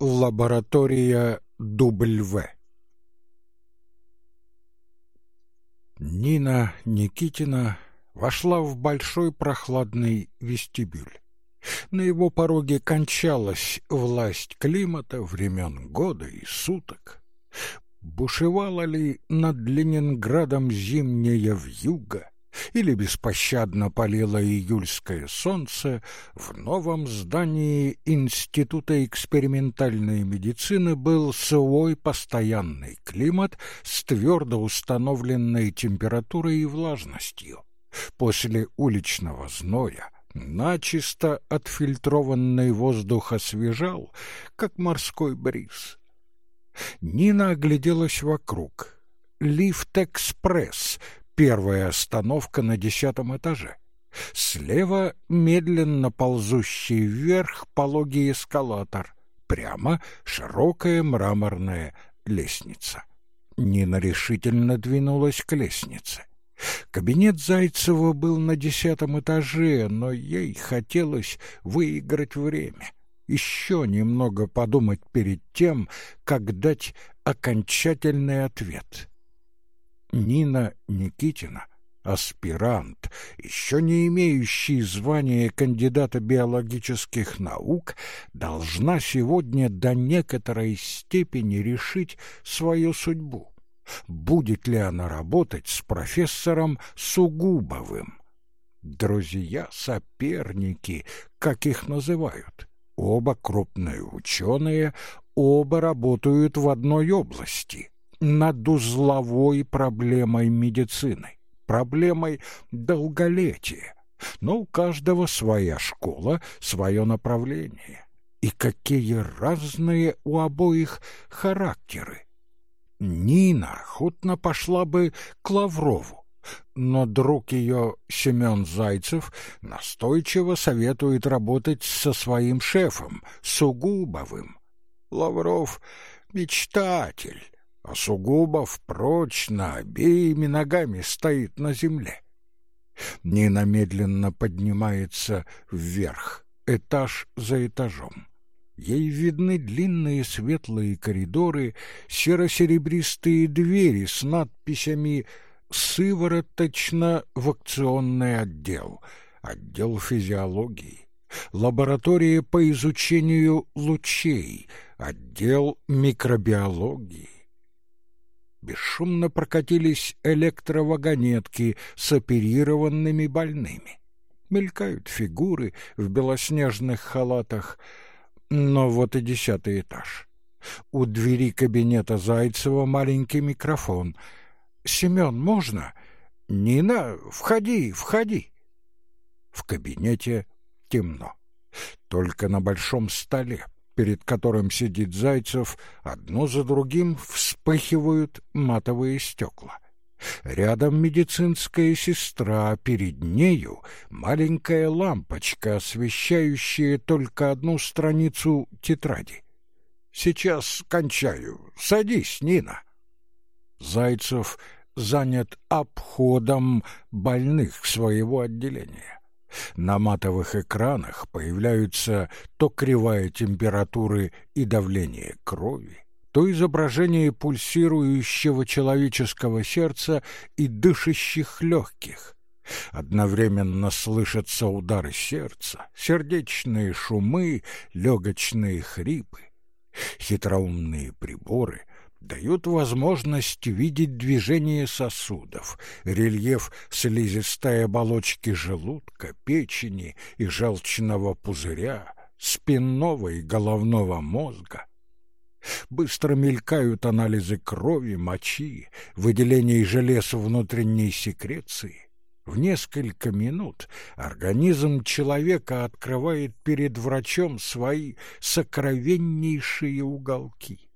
Лаборатория W. Нина Никитина вошла в большой прохладный вестибюль. На его пороге кончалась власть климата, времен года и суток. Бушевала ли над Ленинградом зимняя вьюга, или беспощадно палило июльское солнце, в новом здании Института экспериментальной медицины был свой постоянный климат с твердо установленной температурой и влажностью. После уличного зноя начисто отфильтрованный воздух освежал, как морской бриз. Нина огляделась вокруг. «Лифт-экспресс» Первая остановка на десятом этаже. Слева медленно ползущий вверх пологий эскалатор. Прямо широкая мраморная лестница. Нина решительно двинулась к лестнице. Кабинет Зайцева был на десятом этаже, но ей хотелось выиграть время. Еще немного подумать перед тем, как дать окончательный ответ. Нина Никитина, аспирант, еще не имеющий звания кандидата биологических наук, должна сегодня до некоторой степени решить свою судьбу. Будет ли она работать с профессором Сугубовым? Друзья-соперники, как их называют. Оба крупные ученые, оба работают в одной области — над узловой проблемой медицины, проблемой долголетия. Но у каждого своя школа, свое направление. И какие разные у обоих характеры. Нина охотно пошла бы к Лаврову, но друг ее Семен Зайцев настойчиво советует работать со своим шефом, Сугубовым. Лавров — мечтатель, а Сугубов прочно обеими ногами стоит на земле. Нина медленно поднимается вверх, этаж за этажом. Ей видны длинные светлые коридоры, серо-серебристые двери с надписями «Сывороточно в отдел», «Отдел физиологии», «Лаборатория по изучению лучей», «Отдел микробиологии» бесшумно прокатились электровагонетки с оперированными больными. Мелькают фигуры в белоснежных халатах, но вот и десятый этаж. У двери кабинета Зайцева маленький микрофон. «Семен, можно?» «Нина, входи, входи!» В кабинете темно. Только на большом столе перед которым сидит Зайцев, одно за другим вспыхивают матовые стекла. Рядом медицинская сестра, перед нею маленькая лампочка, освещающая только одну страницу тетради. «Сейчас кончаю. Садись, Нина». Зайцев занят обходом больных своего отделения. На матовых экранах появляются то кривая температуры и давление крови, то изображение пульсирующего человеческого сердца и дышащих легких. Одновременно слышатся удары сердца, сердечные шумы, легочные хрипы. Хитроумные приборы дают возможность видеть движение сосудов, рельеф слизистой оболочки желудка, печени и желчного пузыря, спинного и головного мозга. Быстро мелькают анализы крови, мочи, выделение желез внутренней секреции. В несколько минут организм человека открывает перед врачом свои сокровеннейшие уголки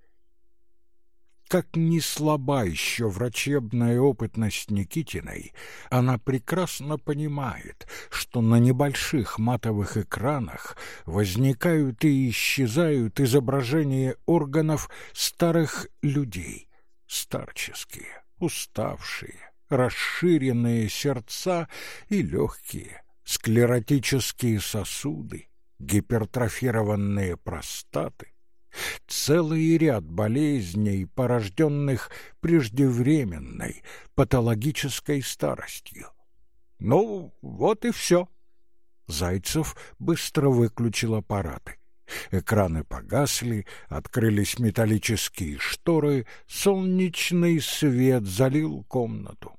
как ни слаба еще врачебная опытность Никитиной, она прекрасно понимает, что на небольших матовых экранах возникают и исчезают изображения органов старых людей, старческие, уставшие, расширенные сердца и легкие, склеротические сосуды, гипертрофированные простаты, Целый ряд болезней, порожденных преждевременной патологической старостью. Ну, вот и все. Зайцев быстро выключил аппараты. Экраны погасли, открылись металлические шторы, солнечный свет залил комнату.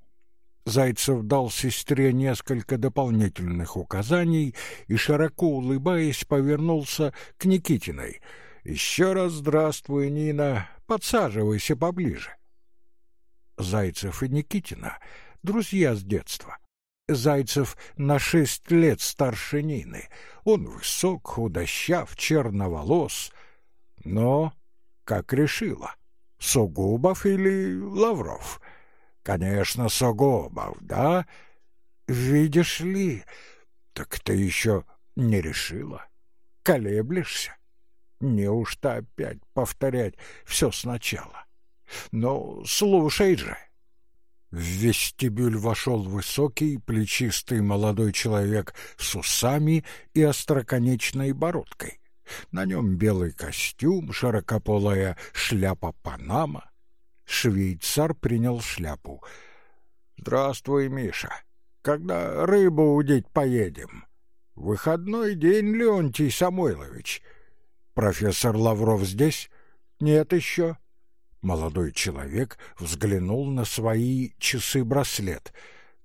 Зайцев дал сестре несколько дополнительных указаний и, широко улыбаясь, повернулся к Никитиной. «Еще раз здравствуй, Нина, подсаживайся поближе». Зайцев и Никитина — друзья с детства. Зайцев на шесть лет старше Нины. Он высок, худощав, черноволос. Но, как решила, Сугубов или Лавров? Конечно, Сугубов, да? Видишь ли, так ты еще не решила. Колеблешься. Неужто опять повторять все сначала? Ну, слушай же. В вестибюль вошел высокий, плечистый молодой человек с усами и остроконечной бородкой. На нем белый костюм, широкополая шляпа Панама. Швейцар принял шляпу. «Здравствуй, Миша. Когда рыбу удить поедем?» «Выходной день, Леонтий Самойлович. Профессор Лавров здесь?» «Нет еще». Молодой человек взглянул на свои часы-браслет.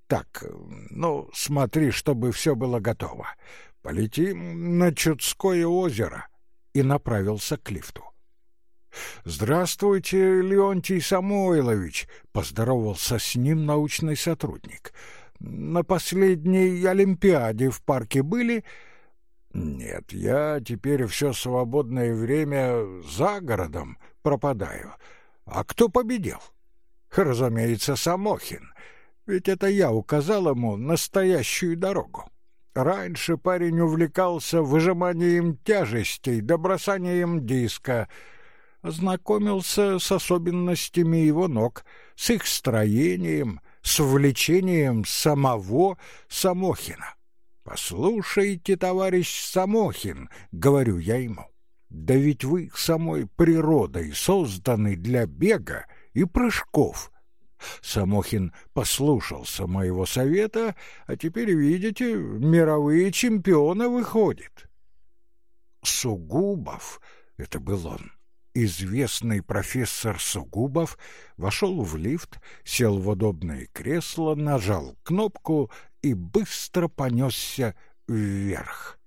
«Так, ну, смотри, чтобы все было готово. Полетим на Чудское озеро» и направился к лифту. «Здравствуйте, Леонтий Самойлович!» — поздоровался с ним научный сотрудник. «На последней Олимпиаде в парке были?» «Нет, я теперь все свободное время за городом пропадаю. А кто победил? Разумеется, Самохин. Ведь это я указал ему настоящую дорогу. Раньше парень увлекался выжиманием тяжестей, добросанием диска, ознакомился с особенностями его ног, с их строением, с увлечением самого Самохина. «Послушайте, товарищ Самохин», — говорю я ему, да ведь вы самой природой созданы для бега и прыжков. Самохин послушался моего совета, а теперь, видите, мировые чемпионы выходят. Сугубов, это был он, известный профессор Сугубов, вошел в лифт, сел в удобное кресло, нажал кнопку и быстро понесся вверх.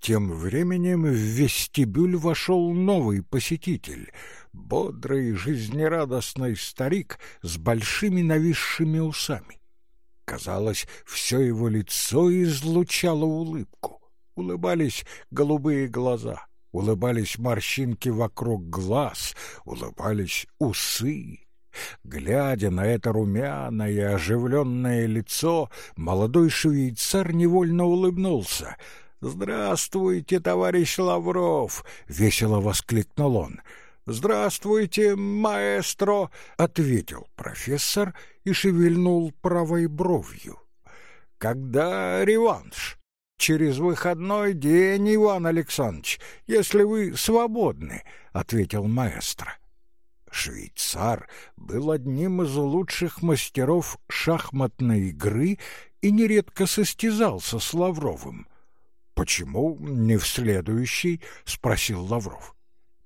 Тем временем в вестибюль вошел новый посетитель, бодрый, жизнерадостный старик с большими нависшими усами. Казалось, все его лицо излучало улыбку. Улыбались голубые глаза, улыбались морщинки вокруг глаз, улыбались усы. Глядя на это румяное и оживленное лицо, молодой швейцар невольно улыбнулся — «Здравствуйте, товарищ Лавров!» — весело воскликнул он. «Здравствуйте, маэстро!» — ответил профессор и шевельнул правой бровью. «Когда реванш?» «Через выходной день, Иван Александрович, если вы свободны», — ответил маэстро. Швейцар был одним из лучших мастеров шахматной игры и нередко состязался с Лавровым. «Почему не в следующий?» — спросил Лавров.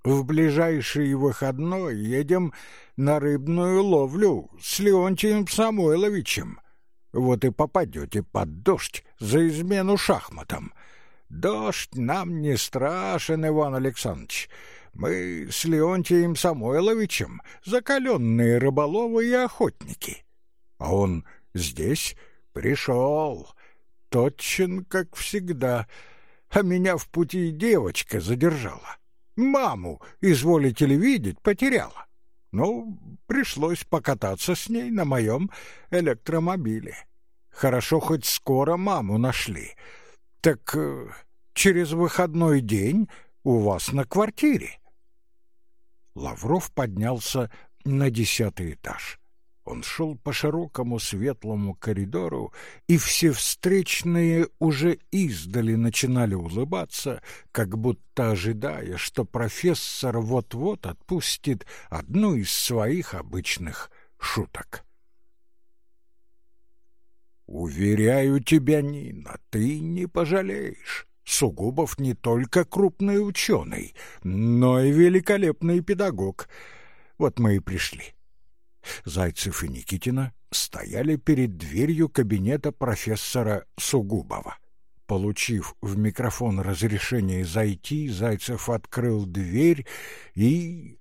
«В ближайший выходной едем на рыбную ловлю с Леонтием Самойловичем. Вот и попадете под дождь за измену шахматам. Дождь нам не страшен, Иван Александрович. Мы с Леонтием Самойловичем закаленные рыболовы и охотники. А он здесь пришел, точен, как всегда, а меня в пути девочка задержала. Маму, изволите ли видеть, потеряла. Ну, пришлось покататься с ней на моем электромобиле. Хорошо, хоть скоро маму нашли. Так э, через выходной день у вас на квартире. Лавров поднялся на десятый этаж. Он шел по широкому светлому коридору, и все встречные уже издали начинали улыбаться, как будто ожидая, что профессор вот-вот отпустит одну из своих обычных шуток. «Уверяю тебя, Нина, ты не пожалеешь. Сугубов не только крупный ученый, но и великолепный педагог. Вот мы и пришли». Зайцев и Никитина стояли перед дверью кабинета профессора Сугубова. Получив в микрофон разрешение зайти, Зайцев открыл дверь и...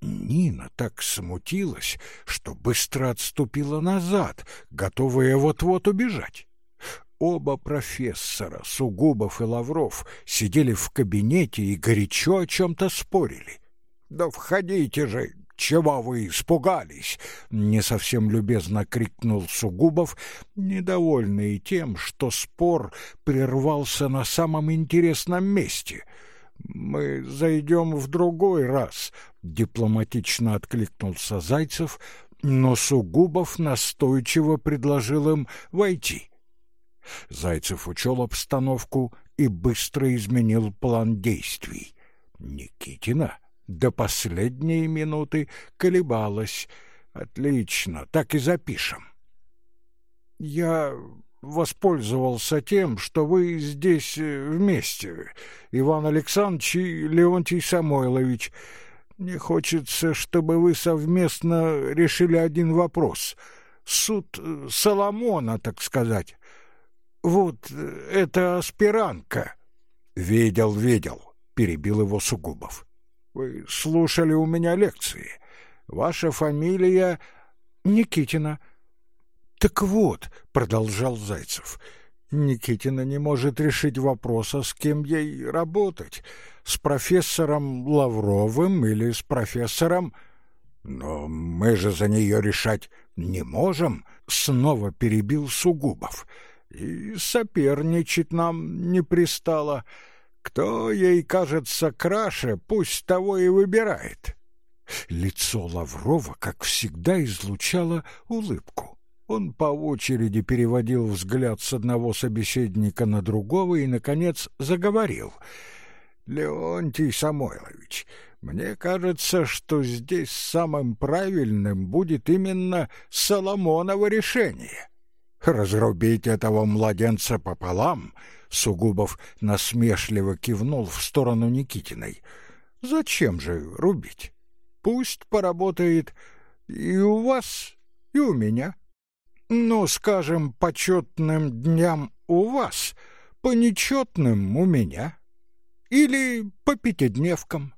Нина так смутилась, что быстро отступила назад, готовая вот-вот убежать. Оба профессора, Сугубов и Лавров, сидели в кабинете и горячо о чем-то спорили. «Да входите же, «Чего вы испугались?» — не совсем любезно крикнул Сугубов, недовольный тем, что спор прервался на самом интересном месте. «Мы зайдем в другой раз», — дипломатично откликнулся Зайцев, но Сугубов настойчиво предложил им войти. Зайцев учел обстановку и быстро изменил план действий. Никитина до последней минуты колебалась. Отлично, так и запишем. Я воспользовался тем, что вы здесь э, вместе, Иван Александрович и Леонтий Самойлович. Мне хочется, чтобы вы совместно решили один вопрос. Суд э, Соломона, так сказать. Вот э, эта аспирантка. Видел, видел, перебил его Сугубов. Вы слушали у меня лекции. Ваша фамилия Никитина. Так вот, продолжал Зайцев. Никитина не может решить вопроса, с кем ей работать, с профессором Лавровым или с профессором но мы же за нее решать не можем, снова перебил Сугубов. И соперничать нам не пристало. Кто ей кажется краше, пусть того и выбирает. Лицо Лаврова, как всегда, излучало улыбку. Он по очереди переводил взгляд с одного собеседника на другого и, наконец, заговорил. «Леонтий Самойлович, мне кажется, что здесь самым правильным будет именно Соломоново решение. Разрубить этого младенца пополам — Сугубов насмешливо кивнул в сторону Никитиной. «Зачем же рубить? Пусть поработает и у вас, и у меня. Ну, скажем, почетным дням у вас, по нечетным у меня. Или по пятидневкам».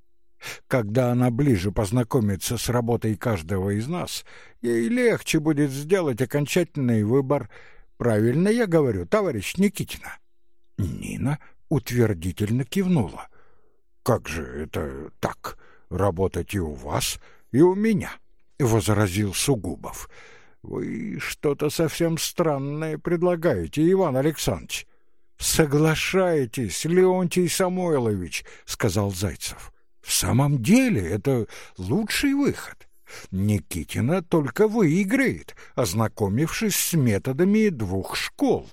Когда она ближе познакомится с работой каждого из нас, ей легче будет сделать окончательный выбор. Правильно я говорю, товарищ Никитина. Нина утвердительно кивнула. «Как же это так? Работать и у вас, и у меня?» — возразил Сугубов. «Вы что-то совсем странное предлагаете, Иван Александрович». «Соглашаетесь, Леонтий Самойлович», — сказал Зайцев. «В самом деле это лучший выход. Никитина только выиграет, ознакомившись с методами двух школ».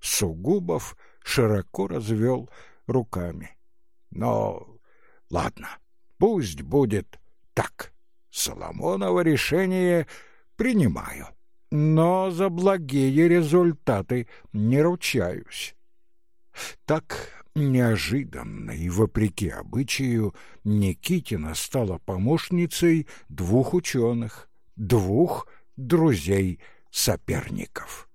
Сугубов широко развел руками. Но ладно, пусть будет так. Соломоново решение принимаю, но за благие результаты не ручаюсь. Так неожиданно и вопреки обычаю Никитина стала помощницей двух ученых, двух друзей-соперников.